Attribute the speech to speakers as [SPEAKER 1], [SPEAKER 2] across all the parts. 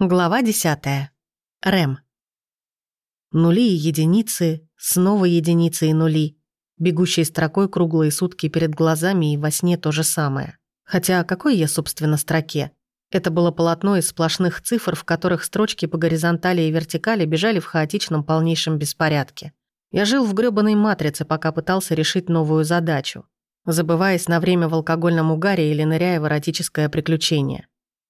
[SPEAKER 1] Глава 10. Рэм. Нули и единицы, снова единицы и нули. Бегущие строкой круглые сутки перед глазами и во сне то же самое. Хотя о какой я, собственно, строке? Это было полотно из сплошных цифр, в которых строчки по горизонтали и вертикали бежали в хаотичном полнейшем беспорядке. Я жил в грёбаной матрице, пока пытался решить новую задачу, забываясь на время в алкогольном угаре или ныряя в эротическое приключение.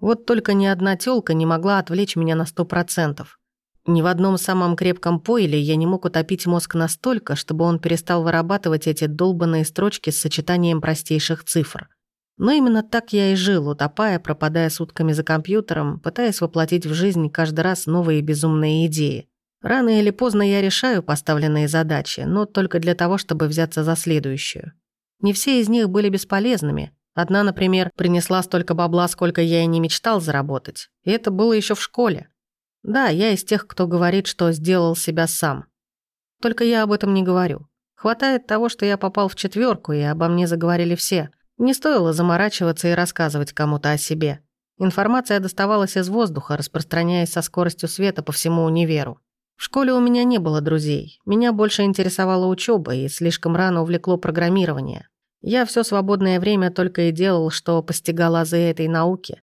[SPEAKER 1] Вот только ни одна тёлка не могла отвлечь меня на сто процентов. Ни в одном самом крепком поиле я не мог утопить мозг настолько, чтобы он перестал вырабатывать эти долбанные строчки с сочетанием простейших цифр. Но именно так я и жил, утопая, пропадая сутками за компьютером, пытаясь воплотить в жизнь каждый раз новые безумные идеи. Рано или поздно я решаю поставленные задачи, но только для того, чтобы взяться за следующую. Не все из них были бесполезными, Одна, например, принесла столько бабла, сколько я и не мечтал заработать. И это было еще в школе. Да, я из тех, кто говорит, что сделал себя сам. Только я об этом не говорю. Хватает того, что я попал в четверку, и обо мне заговорили все. Не стоило заморачиваться и рассказывать кому-то о себе. Информация доставалась из воздуха, распространяясь со скоростью света по всему универу. В школе у меня не было друзей. Меня больше интересовала учеба, и слишком рано увлекло программирование. Я все свободное время только и делал, что постигал азы этой науки.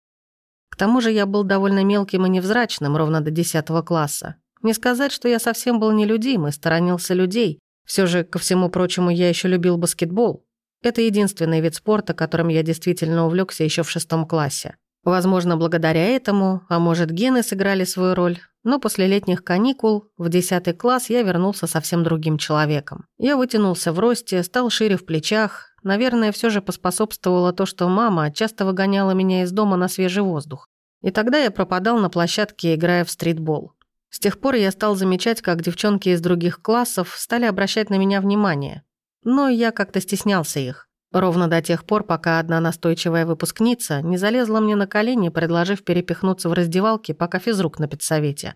[SPEAKER 1] К тому же я был довольно мелким и невзрачным ровно до 10 класса. Не сказать, что я совсем был нелюдим и сторонился людей. Все же, ко всему прочему, я еще любил баскетбол. Это единственный вид спорта, которым я действительно увлекся еще в шестом классе. Возможно, благодаря этому, а может, гены сыграли свою роль, но после летних каникул в 10 класс я вернулся совсем другим человеком. Я вытянулся в росте, стал шире в плечах, Наверное, все же поспособствовало то, что мама часто выгоняла меня из дома на свежий воздух. И тогда я пропадал на площадке, играя в стритбол. С тех пор я стал замечать, как девчонки из других классов стали обращать на меня внимание. Но я как-то стеснялся их. Ровно до тех пор, пока одна настойчивая выпускница не залезла мне на колени, предложив перепихнуться в раздевалке, пока физрук на педсовете.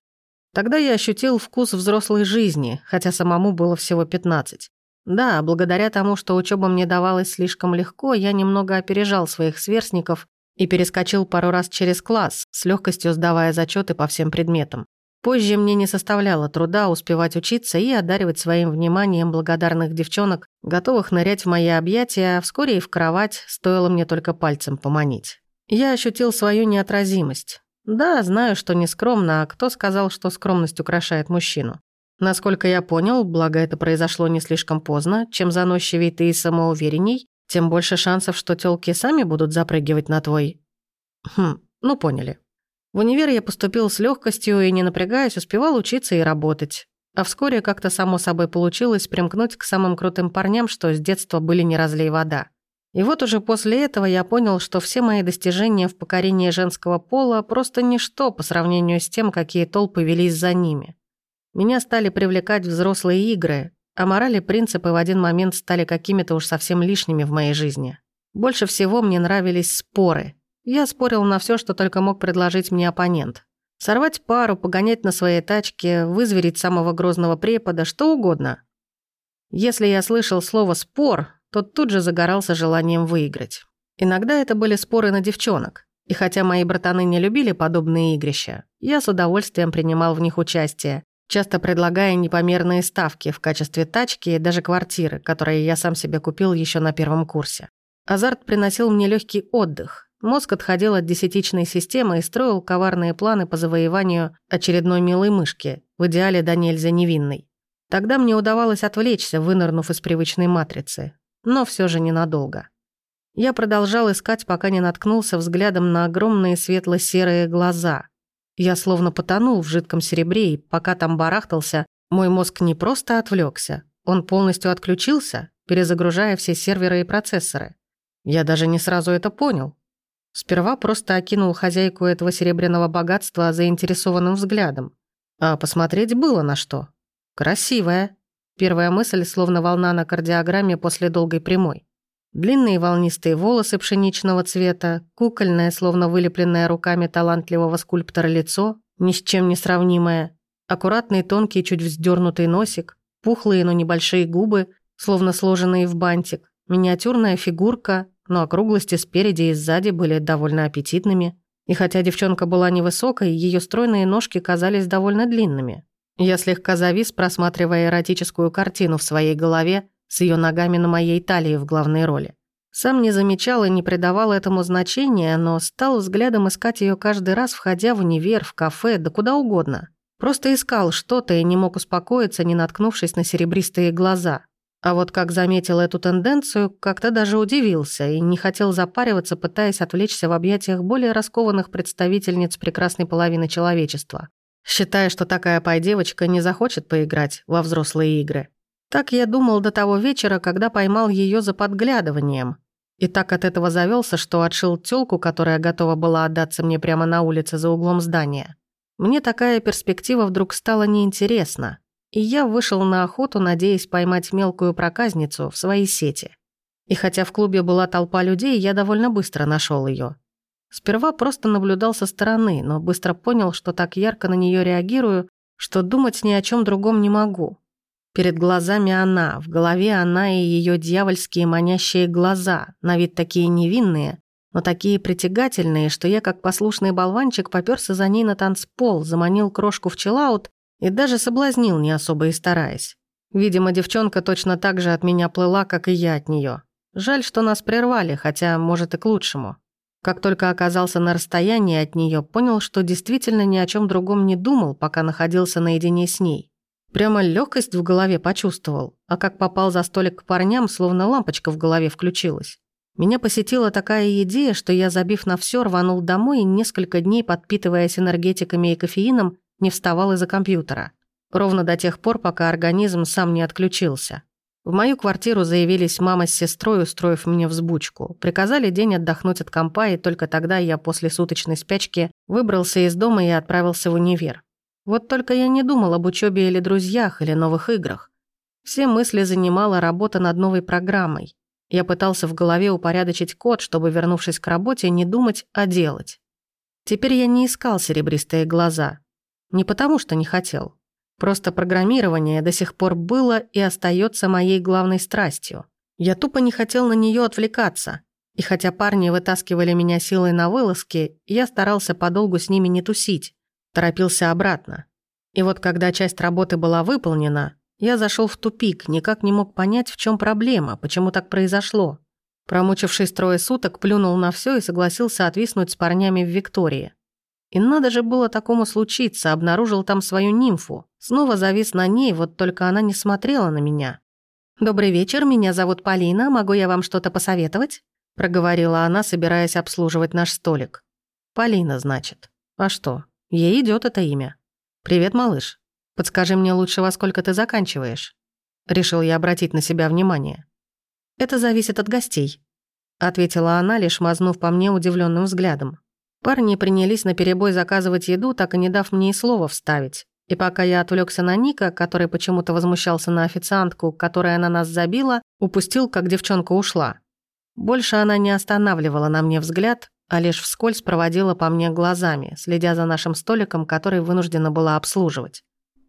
[SPEAKER 1] Тогда я ощутил вкус взрослой жизни, хотя самому было всего 15. Да, благодаря тому, что учеба мне давалась слишком легко, я немного опережал своих сверстников и перескочил пару раз через класс, с легкостью сдавая зачеты по всем предметам. Позже мне не составляло труда успевать учиться и одаривать своим вниманием благодарных девчонок, готовых нырять в мои объятия, а вскоре и в кровать, стоило мне только пальцем поманить. Я ощутил свою неотразимость. Да, знаю, что не скромно, а кто сказал, что скромность украшает мужчину? Насколько я понял, благо это произошло не слишком поздно, чем заносчивей ты и самоуверенней, тем больше шансов, что тёлки сами будут запрыгивать на твой... Хм, ну поняли. В универ я поступил с легкостью и, не напрягаясь, успевал учиться и работать. А вскоре как-то само собой получилось примкнуть к самым крутым парням, что с детства были не разлей вода. И вот уже после этого я понял, что все мои достижения в покорении женского пола просто ничто по сравнению с тем, какие толпы велись за ними. Меня стали привлекать взрослые игры, а морали и принципы в один момент стали какими-то уж совсем лишними в моей жизни. Больше всего мне нравились споры. Я спорил на все, что только мог предложить мне оппонент. Сорвать пару, погонять на своей тачке, вызверить самого грозного препода, что угодно. Если я слышал слово «спор», то тут же загорался желанием выиграть. Иногда это были споры на девчонок. И хотя мои братаны не любили подобные игрища, я с удовольствием принимал в них участие, часто предлагая непомерные ставки в качестве тачки и даже квартиры, которые я сам себе купил еще на первом курсе. Азарт приносил мне легкий отдых. Мозг отходил от десятичной системы и строил коварные планы по завоеванию очередной милой мышки, в идеале до нельзя невинной. Тогда мне удавалось отвлечься, вынырнув из привычной матрицы. Но все же ненадолго. Я продолжал искать, пока не наткнулся взглядом на огромные светло-серые глаза – я словно потонул в жидком серебре, и пока там барахтался, мой мозг не просто отвлекся, он полностью отключился, перезагружая все серверы и процессоры. Я даже не сразу это понял. Сперва просто окинул хозяйку этого серебряного богатства заинтересованным взглядом. А посмотреть было на что. Красивая. Первая мысль, словно волна на кардиограмме после долгой прямой. Длинные волнистые волосы пшеничного цвета, кукольное, словно вылепленное руками талантливого скульптора лицо, ни с чем не сравнимое, аккуратный тонкий, чуть вздернутый носик, пухлые, но небольшие губы, словно сложенные в бантик, миниатюрная фигурка, но округлости спереди и сзади были довольно аппетитными. И хотя девчонка была невысокой, ее стройные ножки казались довольно длинными. Я слегка завис, просматривая эротическую картину в своей голове с ее ногами на моей талии в главной роли. Сам не замечал и не придавал этому значения, но стал взглядом искать ее каждый раз, входя в универ, в кафе, да куда угодно. Просто искал что-то и не мог успокоиться, не наткнувшись на серебристые глаза. А вот как заметил эту тенденцию, как-то даже удивился и не хотел запариваться, пытаясь отвлечься в объятиях более раскованных представительниц прекрасной половины человечества, считая, что такая пай-девочка не захочет поиграть во взрослые игры. Так я думал до того вечера, когда поймал ее за подглядыванием. И так от этого завелся, что отшил тёлку, которая готова была отдаться мне прямо на улице за углом здания. Мне такая перспектива вдруг стала неинтересна, и я вышел на охоту, надеясь поймать мелкую проказницу в своей сети. И хотя в клубе была толпа людей, я довольно быстро нашел ее. Сперва просто наблюдал со стороны, но быстро понял, что так ярко на нее реагирую, что думать ни о чем другом не могу. Перед глазами она, в голове она и ее дьявольские манящие глаза, на вид такие невинные, но такие притягательные, что я, как послушный болванчик, попёрся за ней на танцпол, заманил крошку в чиллаут и даже соблазнил, не особо и стараясь. Видимо, девчонка точно так же от меня плыла, как и я от неё. Жаль, что нас прервали, хотя, может, и к лучшему. Как только оказался на расстоянии от неё, понял, что действительно ни о чём другом не думал, пока находился наедине с ней. Прямо лёгкость в голове почувствовал, а как попал за столик к парням, словно лампочка в голове включилась. Меня посетила такая идея, что я, забив на все, рванул домой и несколько дней, подпитываясь энергетиками и кофеином, не вставал из-за компьютера. Ровно до тех пор, пока организм сам не отключился. В мою квартиру заявились мама с сестрой, устроив мне взбучку. Приказали день отдохнуть от компа, и только тогда я после суточной спячки выбрался из дома и отправился в универ. Вот только я не думал об учебе или друзьях, или новых играх. Все мысли занимала работа над новой программой. Я пытался в голове упорядочить код, чтобы, вернувшись к работе, не думать, а делать. Теперь я не искал серебристые глаза. Не потому, что не хотел. Просто программирование до сих пор было и остается моей главной страстью. Я тупо не хотел на нее отвлекаться. И хотя парни вытаскивали меня силой на вылазки, я старался подолгу с ними не тусить. Торопился обратно. И вот когда часть работы была выполнена, я зашел в тупик, никак не мог понять, в чем проблема, почему так произошло. Промучившись трое суток, плюнул на все и согласился отвиснуть с парнями в Виктории. И надо же было такому случиться, обнаружил там свою нимфу. Снова завис на ней, вот только она не смотрела на меня. «Добрый вечер, меня зовут Полина, могу я вам что-то посоветовать?» проговорила она, собираясь обслуживать наш столик. «Полина, значит. А что? Ей идет это имя. Привет, малыш. Подскажи мне лучше, во сколько ты заканчиваешь?» Решил я обратить на себя внимание. «Это зависит от гостей», — ответила она, лишь мазнув по мне удивленным взглядом. Парни принялись наперебой заказывать еду, так и не дав мне и слова вставить. И пока я отвлекся на Ника, который почему-то возмущался на официантку, которая на нас забила, упустил, как девчонка ушла. Больше она не останавливала на мне взгляд, а лишь вскользь проводила по мне глазами, следя за нашим столиком, который вынуждена была обслуживать.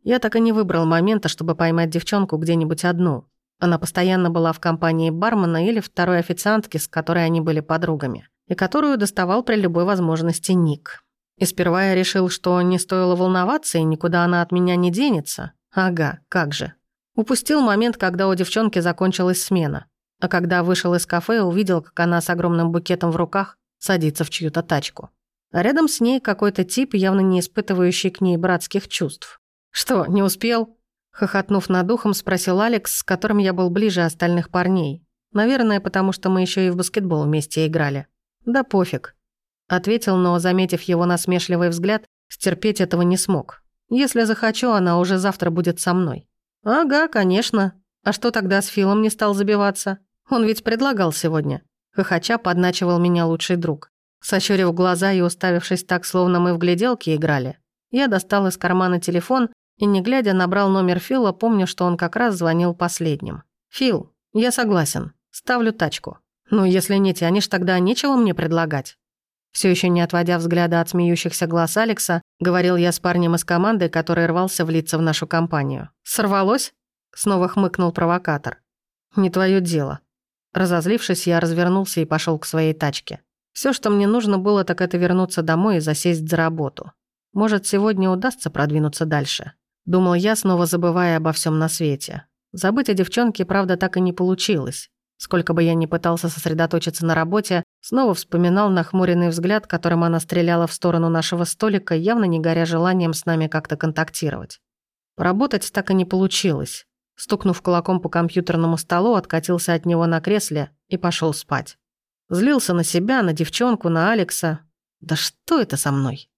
[SPEAKER 1] Я так и не выбрал момента, чтобы поймать девчонку где-нибудь одну. Она постоянно была в компании бармена или второй официантки, с которой они были подругами, и которую доставал при любой возможности Ник. И сперва я решил, что не стоило волноваться, и никуда она от меня не денется. Ага, как же. Упустил момент, когда у девчонки закончилась смена. А когда вышел из кафе, увидел, как она с огромным букетом в руках садится в чью-то тачку. А рядом с ней какой-то тип, явно не испытывающий к ней братских чувств. «Что, не успел?» Хохотнув над ухом, спросил Алекс, с которым я был ближе остальных парней. Наверное, потому что мы еще и в баскетбол вместе играли. Да пофиг. Ответил, но, заметив его насмешливый взгляд, стерпеть этого не смог. Если захочу, она уже завтра будет со мной. Ага, конечно. А что тогда с Филом не стал забиваться? Он ведь предлагал сегодня. Хохоча подначивал меня лучший друг. Сощурив глаза и уставившись так, словно мы в гляделки играли, я достал из кармана телефон и, не глядя, набрал номер Фила, помня, что он как раз звонил последним. «Фил, я согласен. Ставлю тачку. Ну, если не тянешь, тогда нечего мне предлагать». Все еще не отводя взгляда от смеющихся глаз Алекса, говорил я с парнем из команды, который рвался влиться в нашу компанию. «Сорвалось?» — снова хмыкнул провокатор. «Не твое дело». Разозлившись, я развернулся и пошел к своей тачке. Все, что мне нужно было, так это вернуться домой и засесть за работу. Может, сегодня удастся продвинуться дальше. Думал я, снова забывая обо всем на свете. Забыть о девчонке, правда, так и не получилось. Сколько бы я ни пытался сосредоточиться на работе, снова вспоминал нахмуренный взгляд, которым она стреляла в сторону нашего столика, явно не горя желанием с нами как-то контактировать. Поработать так и не получилось. Стукнув кулаком по компьютерному столу, откатился от него на кресле и пошел спать. Злился на себя, на девчонку, на Алекса. Да что это со мной?